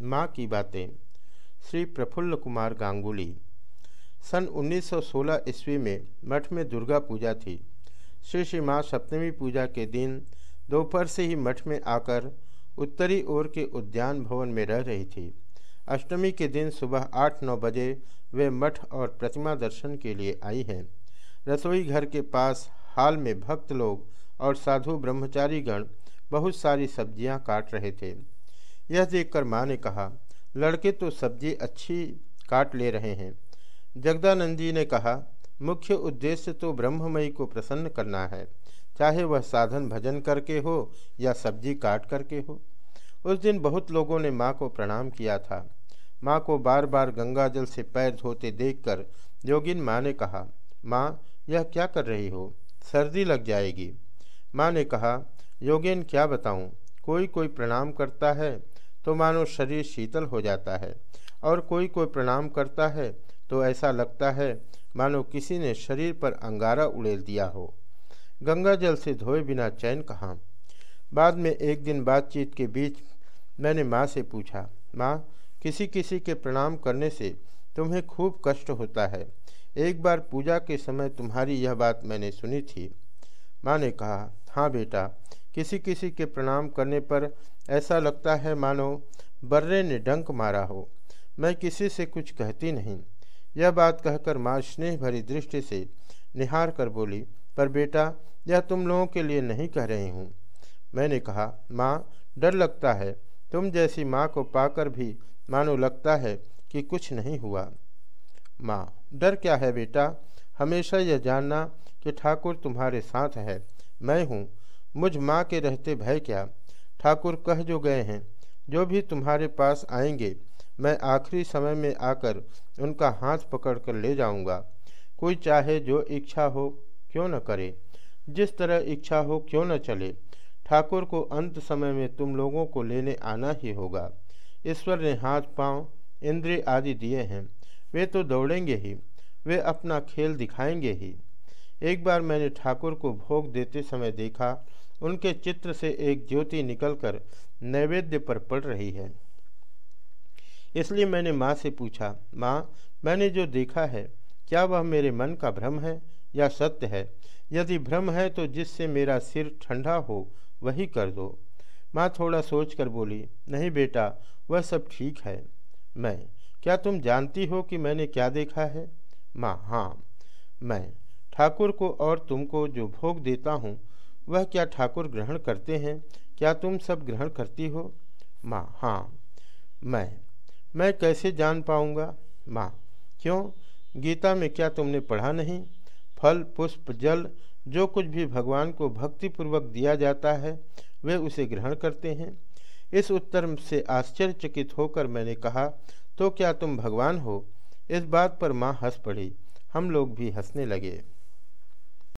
माँ की बातें। श्री प्रफुल्ल कुमार गांगुली। सन 1916 ईस्वी में मठ में दुर्गा पूजा थी। श्री श्री माँ सप्तमी पूजा के दिन दोपहर से ही मठ में आकर उत्तरी ओर के उद्यान भवन में रह रही थी। अष्टमी के दिन सुबह आठ नौ बजे वे मठ और प्रतिमा दर्शन के लिए आई हैं। रसोई घर के पास हाल में भक्त लोग और साधु ब्रह्मचारी गण बहुत सारी सब्ज़ियाँ काट रहे थे। यह देखकर माँ ने कहा, लड़के तो सब्ज़ी अच्छी काट ले रहे हैं। जगदानंद जी ने कहा, मुख्य उद्देश्य तो ब्रह्ममयी को प्रसन्न करना है, चाहे वह साधन भजन करके हो या सब्ज़ी काट करके हो। उस दिन बहुत लोगों ने माँ को प्रणाम किया था। माँ को बार बार गंगा जल से पैर धोते देखकर योगिन माँ ने कहा, माँ, यह क्या कर रही हो? सर्दी लग जाएगी। माँ ने कहा, योगेन, क्या बताऊँ? कोई कोई प्रणाम करता है तो मानो शरीर शीतल हो जाता है और कोई कोई प्रणाम करता है तो ऐसा लगता है मानो किसी ने शरीर पर अंगारा उड़ेल दिया हो। गंगा जल से धोए बिना चैन कहाँ? बाद में एक दिन बातचीत के बीच मैंने माँ से पूछा, माँ, किसी किसी के प्रणाम करने से तुम्हें खूब कष्ट होता है। एक बार पूजा के समय तुम्हारी यह बात मैंने सुनी थी। माँ ने कहा हाँ बेटा किसी किसी के प्रणाम करने पर ऐसा लगता है, मानो बर्रे ने डंक मारा हो। मैं किसी से कुछ कहती नहीं। यह बात कहकर माँ स्नेह भरी दृष्टि से निहार कर बोली, पर बेटा, यह तुम लोगों के लिए नहीं कह रही हूँ। मैंने कहा, माँ, डर लगता है। तुम जैसी माँ को पाकर भी मानो लगता है कि कुछ नहीं हुआ। माँ, डर क्या है बेटा? हमेशा यह जानना कि ठाकुर तुम्हारे साथ है। मैं हूँ मुझ माँ के रहते भय क्या? ठाकुर कह जो गए हैं, जो भी तुम्हारे पास आएँगे, मैं आखिरी समय में आकर उनका हाथ पकड़ कर ले जाऊँगा। कोई चाहे जो इच्छा हो, क्यों न करे। जिस तरह इच्छा हो, क्यों न चले। ठाकुर को अंत समय में तुम लोगों को लेने आना ही होगा। ईश्वर ने हाथ, पाँव, इंद्रिय आदि दिए हैं। वे तो दौड़ेंगे ही, वे अपना खेल दिखाएँगे ही। एक बार मैंने ठाकुर को भोग देते समय देखा उनके चित्र से एक ज्योति निकलकर नैवेद्य पर पड़ रही है। इसलिए मैंने माँ से पूछा, माँ, मैंने जो देखा है, क्या वह मेरे मन का भ्रम है या सत्य है? यदि भ्रम है तो जिससे मेरा सिर ठंडा हो, वही कर दो। माँ थोड़ा सोच कर बोली, नहीं बेटा, वह सब ठीक है। मैं, क्या तुम जानती हो कि मैंने क्या देखा है? माँ हाँ मैं, ठाकुर को और तुमको जो भोग देता हूँ वह क्या ठाकुर ग्रहण करते हैं? क्या तुम सब ग्रहण करती हो? माँ हाँ। मैं मैं कैसे जान पाऊँगा? माँ, क्यों? गीता में क्या तुमने पढ़ा नहीं? फल, पुष्प, जल, जो कुछ भी भगवान को भक्तिपूर्वक दिया जाता है, वे उसे ग्रहण करते हैं। इस उत्तर से आश्चर्यचकित होकर मैंने कहा तो क्या तुम भगवान हो? इस बात पर माँ हंस पड़ी। हम लोग भी हंसने लगे।